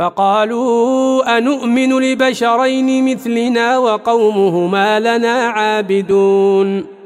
فقالوا أنؤمن لبشرين مثلنا وقومهما لنا عابدون